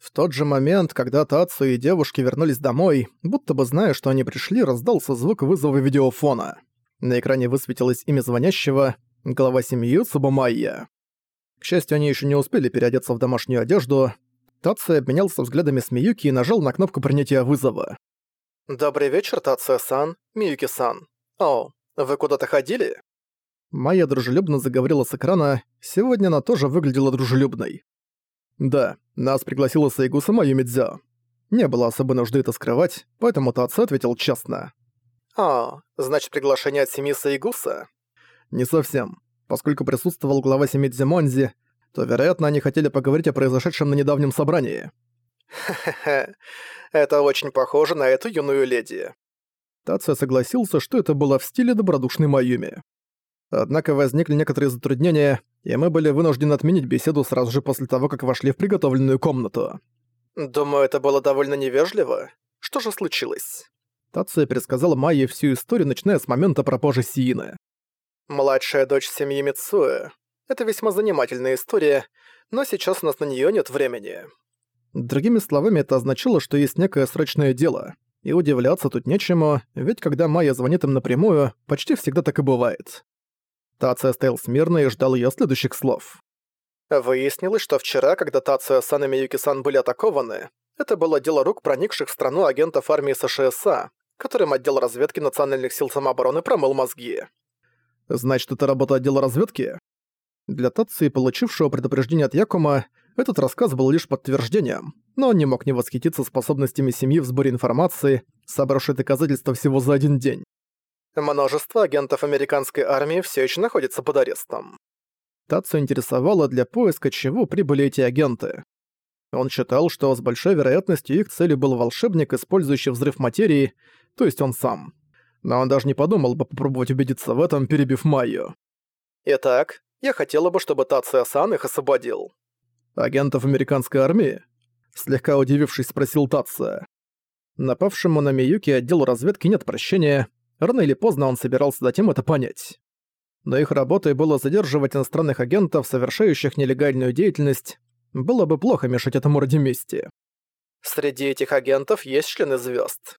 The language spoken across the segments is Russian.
В тот же момент, когда Тацу и девушки вернулись домой, будто бы зная, что они пришли, раздался звук вызова видеофона. На экране высветилось имя звонящего — глава семьи Цубамайя. К счастью, они еще не успели переодеться в домашнюю одежду. Тацу обменялся взглядами с Миюки и нажал на кнопку принятия вызова. «Добрый вечер, Тацуя-сан, Миюки-сан. О, вы куда-то ходили?» Майя дружелюбно заговорила с экрана, сегодня она тоже выглядела дружелюбной. «Да, нас пригласила Сайгуса Майюмидзё. Не было особой нужды это скрывать, поэтому Тацу ответил честно. «А, значит, приглашение от семьи Сайгуса?» «Не совсем. Поскольку присутствовал глава семьи Дзимонзи, то, вероятно, они хотели поговорить о произошедшем на недавнем собрании». «Хе-хе, это очень похоже на эту юную леди». Тация согласился, что это было в стиле добродушной Майюми. Однако возникли некоторые затруднения, и мы были вынуждены отменить беседу сразу же после того, как вошли в приготовленную комнату. «Думаю, это было довольно невежливо. Что же случилось?» Тация пересказала Майе всю историю, начиная с момента пропажи Сиины. «Младшая дочь семьи Мицуэ. Это весьма занимательная история, но сейчас у нас на неё нет времени». Другими словами, это означало, что есть некое срочное дело. И удивляться тут нечему, ведь когда Майя звонит им напрямую, почти всегда так и бывает. Тация стоял смирно и ждал её следующих слов. Выяснилось, что вчера, когда Тация-сан и Миюки-сан были атакованы, это было дело рук проникших в страну агентов армии США, которым отдел разведки национальных сил самообороны промыл мозги. Значит, это работа отдела разведки? Для Татсу, получившего предупреждение от Якума, этот рассказ был лишь подтверждением, но он не мог не восхититься способностями семьи в сборе информации, собравшей доказательства всего за один день. Множество агентов американской армии все еще находится под арестом. Татсу интересовало, для поиска чего прибыли эти агенты. Он считал, что с большой вероятностью их целью был волшебник, использующий взрыв материи, то есть он сам. Но он даже не подумал бы попробовать убедиться в этом, перебив Майю. «Итак, я хотела бы, чтобы Тация-сан их освободил». «Агентов американской армии?» Слегка удивившись, спросил Тация. Напавшему на Миюки отделу разведки нет прощения, рано или поздно он собирался затем это понять. Но их работой было задерживать иностранных агентов, совершающих нелегальную деятельность, было бы плохо мешать этому ради мести. Среди этих агентов есть члены звезд.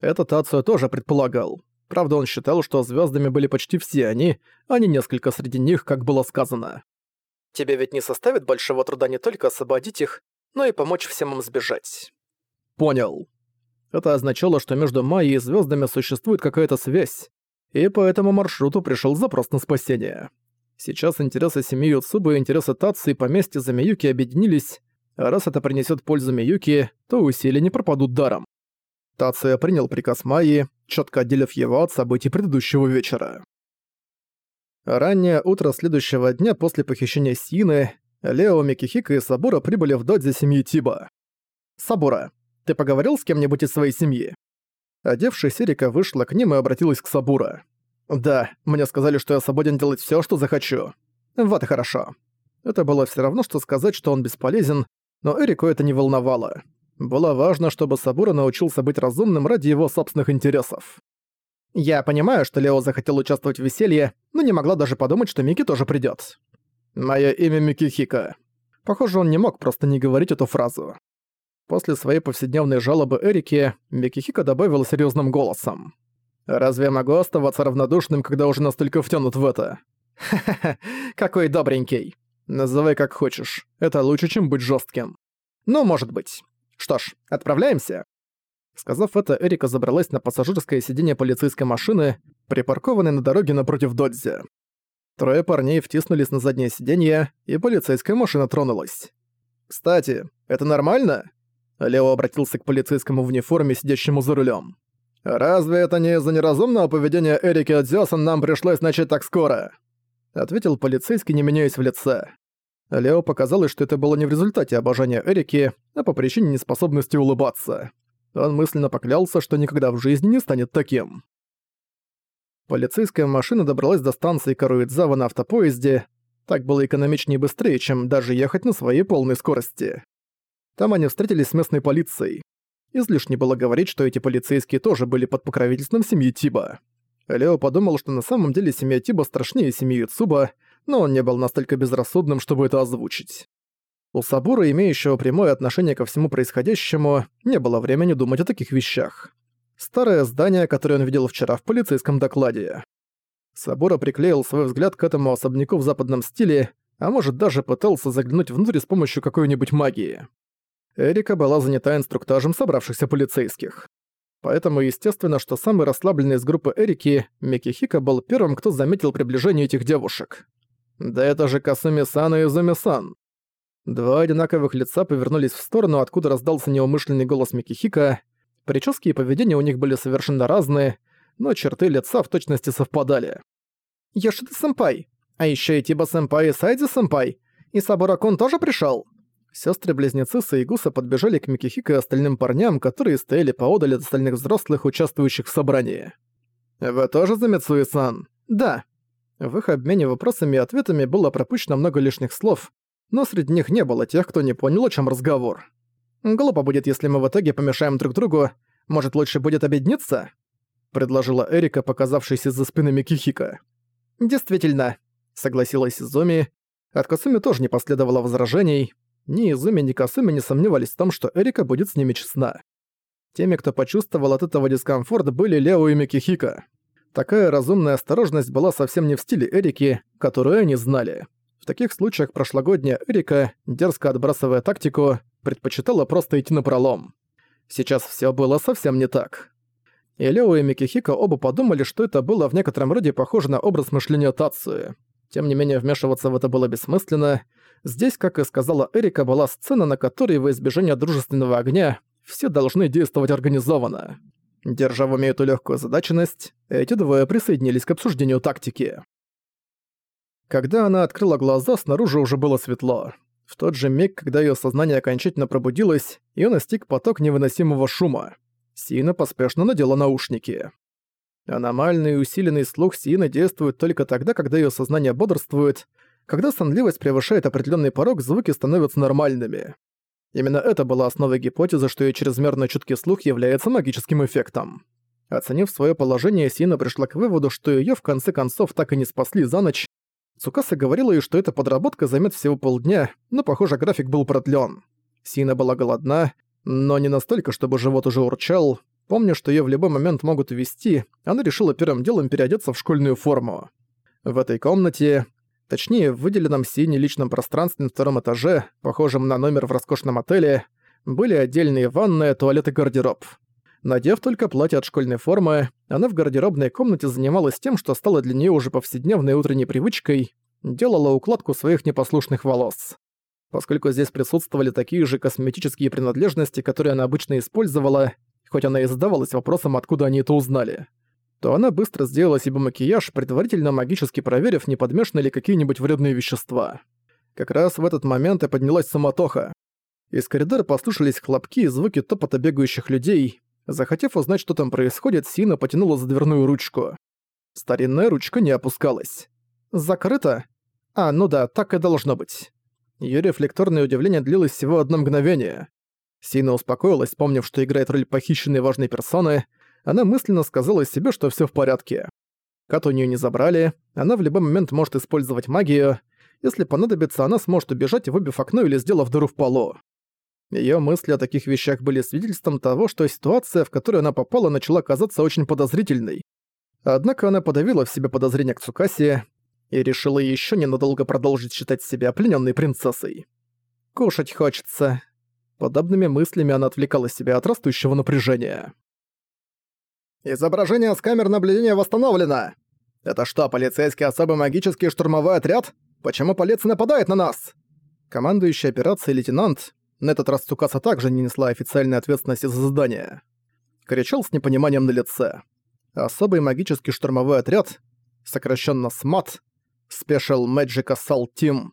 Это Тацио тоже предполагал. Правда, он считал, что звездами были почти все они, а не несколько среди них, как было сказано. Тебе ведь не составит большого труда не только освободить их, но и помочь всем им сбежать. Понял. Это означало, что между Майей и звездами существует какая-то связь, и по этому маршруту пришел запрос на спасение. Сейчас интересы семьи Юцубы и интересы Татсу и поместья за Миюки объединились, а раз это принесет пользу Миюки, то усилия не пропадут даром. Тация принял приказ Майи, четко отделив его от событий предыдущего вечера. Раннее утро следующего дня после похищения Сины, Лео, Микихика и Сабура прибыли в додзе семьи Тиба. «Сабура, ты поговорил с кем-нибудь из своей семьи?» Одевшись, Эрика вышла к ним и обратилась к Сабура. «Да, мне сказали, что я свободен делать всё, что захочу. Вот и хорошо». Это было всё равно, что сказать, что он бесполезен, но Эрику это не волновало. Было важно, чтобы Сабура научился быть разумным ради его собственных интересов. Я понимаю, что Лео захотел участвовать в веселье, но не могла даже подумать, что Мики тоже придёт. «Моё имя Микихика». Похоже, он не мог просто не говорить эту фразу. После своей повседневной жалобы Эрике, Микихика добавила серьёзным голосом. Разве я могу оставаться равнодушным, когда уже настолько втянут в это? Ха-ха-ха, какой добренький. Называй как хочешь. Это лучше, чем быть жестким. Ну, может быть. Что ж, отправляемся. Сказав это, Эрика забралась на пассажирское сиденье полицейской машины, припаркованной на дороге напротив Додзи. Трое парней втиснулись на заднее сиденье, и полицейская машина тронулась. «Кстати, это нормально?» Лео обратился к полицейскому в униформе, сидящему за рулем. «Разве это не из-за неразумного поведения Эрики Адзёсан нам пришлось начать так скоро?» Ответил полицейский, не меняясь в лице. Лео показалось, что это было не в результате обожания Эрики, а по причине неспособности улыбаться. Он мысленно поклялся, что никогда в жизни не станет таким. Полицейская машина добралась до станции Каруидзава на автопоезде. Так было экономичнее и быстрее, чем даже ехать на своей полной скорости. Там они встретились с местной полицией. Излишне было говорить, что эти полицейские тоже были под покровительством семьи Тиба. Лео подумал, что на самом деле семья Тиба страшнее семьи Цуба, но он не был настолько безрассудным, чтобы это озвучить. У Сабура, имеющего прямое отношение ко всему происходящему, не было времени думать о таких вещах. Старое здание, которое он видел вчера в полицейском докладе. Сабура приклеил свой взгляд к этому особняку в западном стиле, а может даже пытался заглянуть внутрь с помощью какой-нибудь магии. Эрика была занята инструктажем собравшихся полицейских. Поэтому естественно, что самый расслабленный из группы Эрики, Микихика, был первым, кто заметил приближение этих девушек. Да это же Касуми-сан и Изуми-сан. Два одинаковых лица повернулись в сторону, откуда раздался неумышленный голос Микихика. Прически и поведение у них были совершенно разные, но черты лица в точности совпадали. «Йошида-сэмпай! А ещё и Тиба-сэмпай и Сайди-сэмпай! И Сабура-кун тоже пришёл!» Сёстры-близнецы Саигуса подбежали к Микихико и остальным парням, которые стояли поодаль от остальных взрослых, участвующих в собрании. «Вы тоже за Мицуи-сан?» «Да». В их обмене вопросами и ответами было пропущено много лишних слов, но среди них не было тех, кто не понял, о чем разговор. «Глупо будет, если мы в итоге помешаем друг другу. Может, лучше будет объединиться?» предложила Эрика, показавшаяся за спины Микихика. «Действительно», — согласилась Изуми. От Касуми тоже не последовало возражений, ни Изуми, ни Касуми не сомневались в том, что Эрика будет с ними честна. Теми, кто почувствовал от этого дискомфорт, были Лео и Микихика. Такая разумная осторожность была совсем не в стиле Эрики, которую они знали. В таких случаях прошлогодняя Эрика, дерзко отбрасывая тактику, предпочитала просто идти напролом. Сейчас все было совсем не так. И Лео и Микихика оба подумали, что это было в некотором роде похоже на образ мышления Тацию. Тем не менее, вмешиваться в это было бессмысленно, Здесь, как и сказала Эрика, была сцена, на которой во избежание дружественного огня все должны действовать организованно. Держа в эту легкую задаченность, эти двое присоединились к обсуждению тактики. Когда она открыла глаза, снаружи уже было светло. В тот же миг, когда ее сознание окончательно пробудилось, ее настиг поток невыносимого шума. Сина поспешно надела наушники. Аномальный усиленный слух Сины действует только тогда, когда ее сознание бодрствует, когда сонливость превышает определенный порог, звуки становятся нормальными. Именно это была основой гипотезы, что ее чрезмерно чуткий слух является магическим эффектом. Оценив свое положение, Сина пришла к выводу, что ее в конце концов так и не спасли за ночь. Цукаса говорила ей, что эта подработка займет всего полдня, но, похоже, график был продлен. Сина была голодна, но не настолько, чтобы живот уже урчал. Помня, что ее в любой момент могут увести, она решила первым делом переодеться в школьную форму. В этой комнате, Точнее, в выделенном сине личном пространстве на втором этаже, похожем на номер в роскошном отеле, были отдельные ванная, туалет и гардероб. Надев только платье от школьной формы, она в гардеробной комнате занималась тем, что стало для нее уже повседневной утренней привычкой, делала укладку своих непослушных волос. Поскольку здесь присутствовали такие же косметические принадлежности, которые она обычно использовала, хоть она и задавалась вопросом, откуда они это узнали то она быстро сделала себе макияж, предварительно магически проверив, не подмешаны ли какие-нибудь вредные вещества. Как раз в этот момент и поднялась суматоха. Из коридора послышались хлопки и звуки топота бегающих людей. Захотев узнать, что там происходит, Сина потянула за дверную ручку. Старинная ручка не опускалась. «Закрыто? А, ну да, так и должно быть». Её рефлекторное удивление длилось всего одно мгновение. Сина успокоилась, помнив, что играет роль похищенной важной персоны, она мысленно сказала себе, что все в порядке. Кат у нее не забрали, она в любой момент может использовать магию. Если понадобится, она сможет убежать, выбив окно или сделав дыру в полу. Ее мысли о таких вещах были свидетельством того, что ситуация, в которую она попала, начала казаться очень подозрительной. Однако она подавила в себе подозрения к Цукасе и решила еще ненадолго продолжить считать себя плененной принцессой. «Кушать хочется». Подобными мыслями она отвлекала себя от растущего напряжения. Изображение с камер наблюдения восстановлено. Это что, полицейский особый магический штурмовой отряд? Почему полиция нападает на нас? Командующий операцией лейтенант, на этот раз Цукаса также не несла официальной ответственности за задание, кричал с непониманием на лице. Особый магический штурмовой отряд, сокращенно СМАТ, Special Magic Assault Team,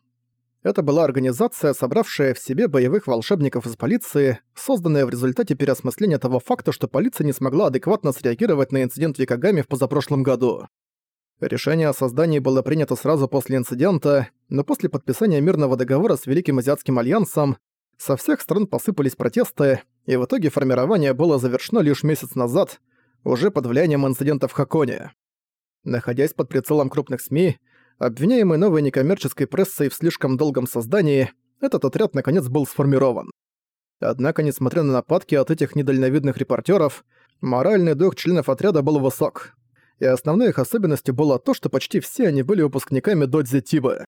это была организация, собравшая в себе боевых волшебников из полиции, созданная в результате переосмысления того факта, что полиция не смогла адекватно среагировать на инцидент в Якогаме в позапрошлом году. Решение о создании было принято сразу после инцидента, но после подписания мирного договора с Великим Азиатским Альянсом со всех сторон посыпались протесты, и в итоге формирование было завершено лишь месяц назад, уже под влиянием инцидента в Хаконе. Находясь под прицелом крупных СМИ, Обвиняемый новой некоммерческой прессой в слишком долгом создании, этот отряд наконец был сформирован. Однако, несмотря на нападки от этих недальновидных репортеров, моральный дух членов отряда был высок. И основной их особенностью было то, что почти все они были выпускниками Додзи Тибы.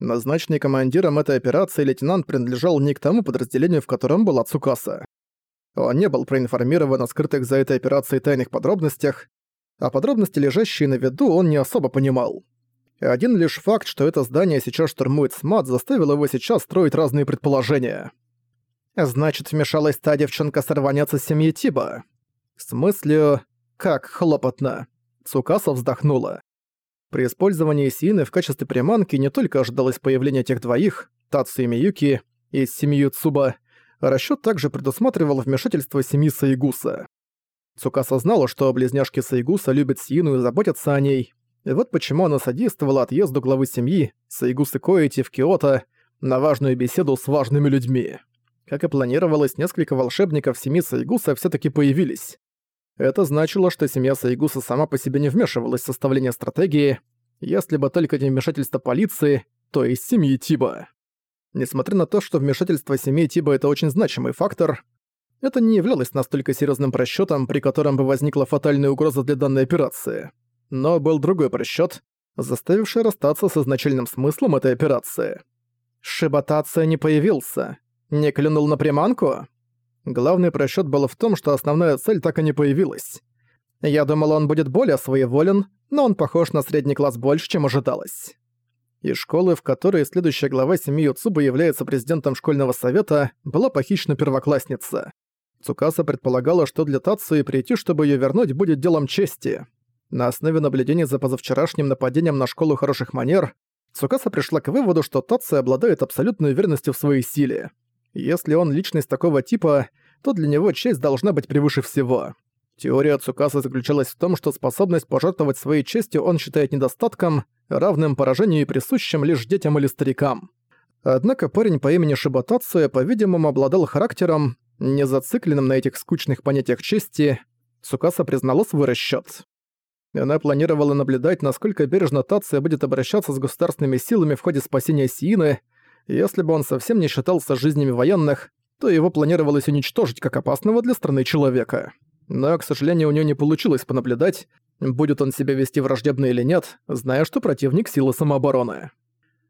Назначенный командиром этой операции лейтенант принадлежал не к тому подразделению, в котором была Цукаса. Он не был проинформирован о скрытых за этой операцией тайных подробностях, а подробности, лежащие на виду, он не особо понимал. Один лишь факт, что это здание сейчас штурмует СМАТ, заставил его сейчас строить разные предположения. Значит, вмешалась та девчонка-сорванец из семьи Тиба. В смысле, как хлопотно. Цукаса вздохнула. При использовании Сины в качестве приманки не только ожидалось появление тех двоих, Тацу и Миюки, из семьи Цуба, расчёт также предусматривал вмешательство семьи Саигуса. Цукаса знала, что близняшки Саигуса любят Сину и заботятся о ней, и вот почему она содействовала отъезду главы семьи, Саигусы Коэти, в Киото, на важную беседу с важными людьми. Как и планировалось, несколько волшебников семьи Саигуса все таки появились. Это значило, что семья Сайгуса сама по себе не вмешивалась в составление стратегии, если бы только не вмешательство полиции, то есть семьи Тиба. Несмотря на то, что вмешательство семьи Тиба – это очень значимый фактор, это не являлось настолько серьезным просчетом, при котором бы возникла фатальная угроза для данной операции. Но был другой просчет, заставивший расстаться с изначальным смыслом этой операции. Шиботация не появился. Не клюнул на приманку? Главный просчёт был в том, что основная цель так и не появилась. Я думал, он будет более своеволен, но он похож на средний класс больше, чем ожидалось. Из школы, в которой следующая глава семьи Юцуба является президентом школьного совета, была похищена первоклассница. Цукаса предполагала, что для Тацуи прийти, чтобы её вернуть, будет делом чести. На основе наблюдений за позавчерашним нападением на школу хороших манер, Цукаса пришла к выводу, что Тацуя обладает абсолютной уверенностью в своей силе. Если он личность такого типа, то для него честь должна быть превыше всего. Теория Цукаса заключалась в том, что способность пожертвовать своей честью он считает недостатком, равным поражению и присущим лишь детям или старикам. Однако парень по имени Шибатация, по-видимому, обладал характером, не зацикленным на этих скучных понятиях чести, Цукаса признала свой расчёт. Она планировала наблюдать, насколько бережно Тация будет обращаться с государственными силами в ходе спасения Сиины, если бы он совсем не считался жизнями военных, то его планировалось уничтожить как опасного для страны человека. Но, к сожалению, у него не получилось понаблюдать, будет он себя вести враждебно или нет, зная, что противник силы самообороны.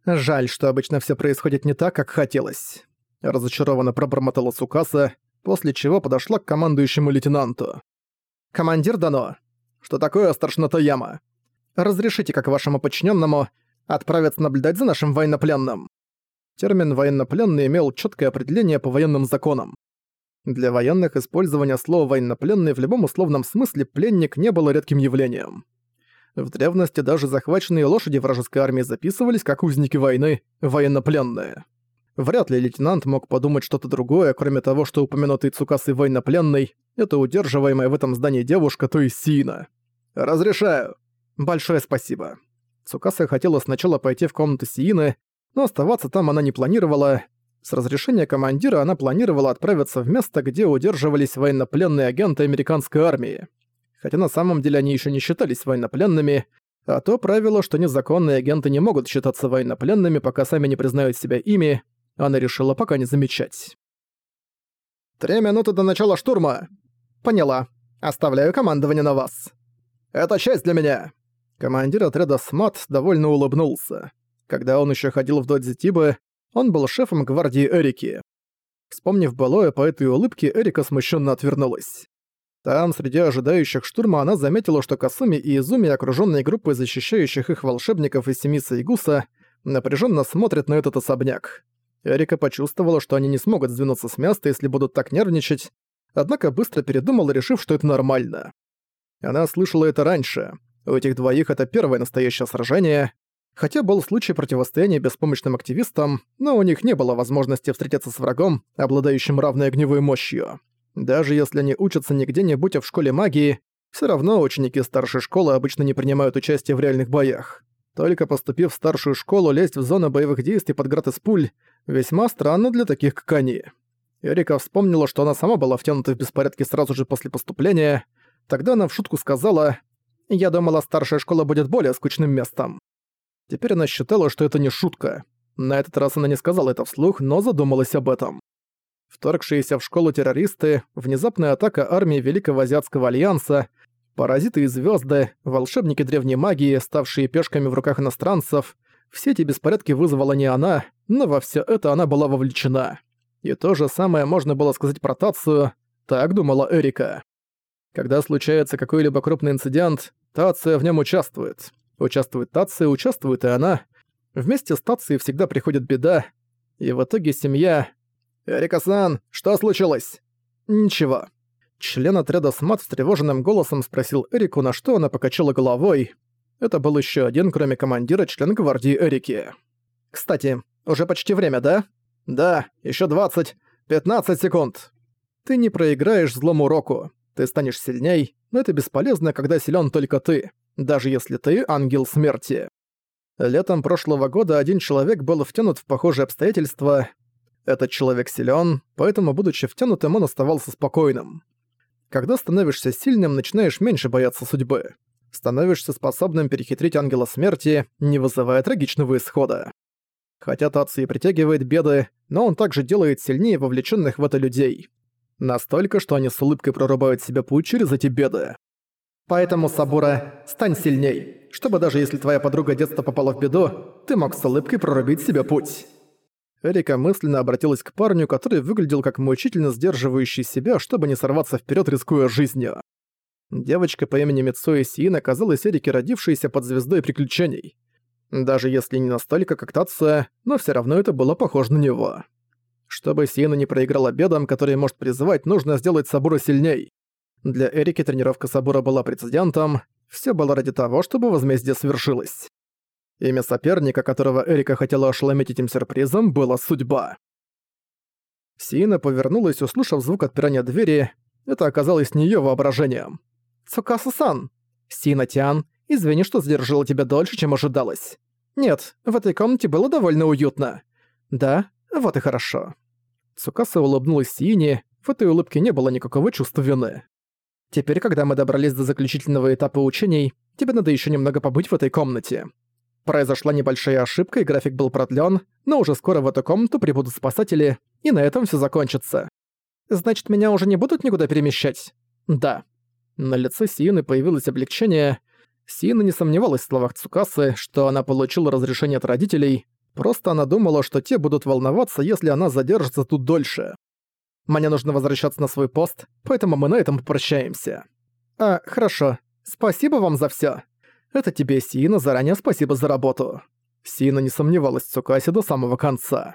Жаль, что обычно все происходит не так, как хотелось. Разочарованно пробормотала Сукаса, после чего подошла к командующему лейтенанту. «Командир Дано, что такое старшина Тояма? Разрешите, как вашему подчиненному, отправиться наблюдать за нашим военнопленным». Термин «военнопленный» имел четкое определение по военным законам. Для военных использование слова «военнопленный» в любом условном смысле пленник не было редким явлением. В древности даже захваченные лошади вражеской армии записывались как узники войны, военнопленные. Вряд ли лейтенант мог подумать что-то другое, кроме того, что упомянутый Цукасы военнопленный — это удерживаемая в этом здании девушка, то есть Сина. «Разрешаю!» «Большое спасибо». Цукаса хотела сначала пойти в комнату Сиины, но оставаться там она не планировала. С разрешения командира она планировала отправиться в место, где удерживались военнопленные агенты американской армии. Хотя на самом деле они еще не считались военнопленными, а то правило, что незаконные агенты не могут считаться военнопленными, пока сами не признают себя ими, она решила пока не замечать. «Три минуты до начала штурма!» «Поняла. Оставляю командование на вас». «Это честь для меня!» Командир отряда СМАТ довольно улыбнулся. Когда он еще ходил в Додзи Тибы, он был шефом гвардии Эрики. Вспомнив былое по этой улыбке, Эрика смущенно отвернулась. Там, среди ожидающих штурма, она заметила, что Касуми и Изуми, окруженные группой защищающих их волшебников из семьи Сайгуса, напряженно смотрят на этот особняк. Эрика почувствовала, что они не смогут сдвинуться с места, если будут так нервничать, однако быстро передумала, решив, что это нормально. Она слышала это раньше. У этих двоих это первое настоящее сражение. Хотя был случай противостояния беспомощным активистам, но у них не было возможности встретиться с врагом, обладающим равной огневой мощью. Даже если они учатся не где-нибудь, а в школе магии, все равно ученики старшей школы обычно не принимают участие в реальных боях. Только поступив в старшую школу, лезть в зону боевых действий под град из пуль весьма странно для таких, как они. Эрика вспомнила, что она сама была втянута в беспорядки сразу же после поступления. Тогда она в шутку сказала «Я думала, старшая школа будет более скучным местом». Теперь она считала, что это не шутка. На этот раз она не сказала это вслух, но задумалась об этом. Вторгшиеся в школу террористы, внезапная атака армии Великого Азиатского Альянса, паразиты и звезды, волшебники древней магии, ставшие пешками в руках иностранцев — все эти беспорядки вызвала не она, но во все это она была вовлечена. И то же самое можно было сказать про Тацию, так думала Эрика. Когда случается какой-либо крупный инцидент, Тация в нем участвует. Участвует Тация, участвует и она. Вместе с Тацией всегда приходит беда, и в итоге семья... «Эрика-сан, что случилось?» «Ничего». Член отряда СМАТ встревоженным голосом спросил Эрику, на что она покачала головой. Это был еще один, кроме командира, член гвардии Эрики. «Кстати, уже почти время, да?» «Да, еще 20, 15 секунд». «Ты не проиграешь злому року. Ты станешь сильней, но это бесполезно, когда силен только ты, даже если ты ангел смерти». Летом прошлого года один человек был втянут в похожие обстоятельства. Этот человек силен, поэтому, будучи втянутым, он оставался спокойным. Когда становишься сильным, начинаешь меньше бояться судьбы становишься способным перехитрить ангела смерти, не вызывая трагичного исхода. Хотя Таци и притягивает беды, но он также делает сильнее вовлеченных в это людей. Настолько, что они с улыбкой прорубают себе путь через эти беды. Поэтому, Сабура, стань сильней, чтобы даже если твоя подруга детства попала в беду, ты мог с улыбкой прорубить себе путь. Эрика мысленно обратилась к парню, который выглядел как мучительно сдерживающий себя, чтобы не сорваться вперед, рискуя жизнью. Девочка по имени Мицуэ Сиин оказалась Эрике, родившейся под звездой приключений. Даже если не настолько, как Тация, но все равно это было похоже на него. Чтобы Сиена не проиграла бедам, которые может призывать, нужно сделать Сабура сильней. Для Эрики тренировка Сабура была прецедентом, все было ради того, чтобы возмездие свершилось. Имя соперника, которого Эрика хотела ошеломить этим сюрпризом, было «Судьба». Сиена повернулась, услышав звук отпирания двери. Это оказалось не её воображением. Цукаса-сан! Сина-тян, извини, что задержала тебя дольше, чем ожидалось. Нет, в этой комнате было довольно уютно. Да, вот и хорошо. Цукаса улыбнулась Сине, в этой улыбке не было никакого чувства вины. Теперь, когда мы добрались до заключительного этапа учений, тебе надо еще немного побыть в этой комнате. Произошла небольшая ошибка, и график был продлен, но уже скоро в эту комнату прибудут спасатели, и на этом все закончится. Значит, меня уже не будут никуда перемещать? Да. На лице Сиины появилось облегчение. Сиина не сомневалась в словах Цукасы, что она получила разрешение от родителей, просто она думала, что те будут волноваться, если она задержится тут дольше. Мне нужно возвращаться на свой пост, поэтому мы на этом попрощаемся. А, хорошо. Спасибо вам за всё. Это тебе, Сиина, заранее спасибо за работу. Сиина не сомневалась в Цукасе до самого конца.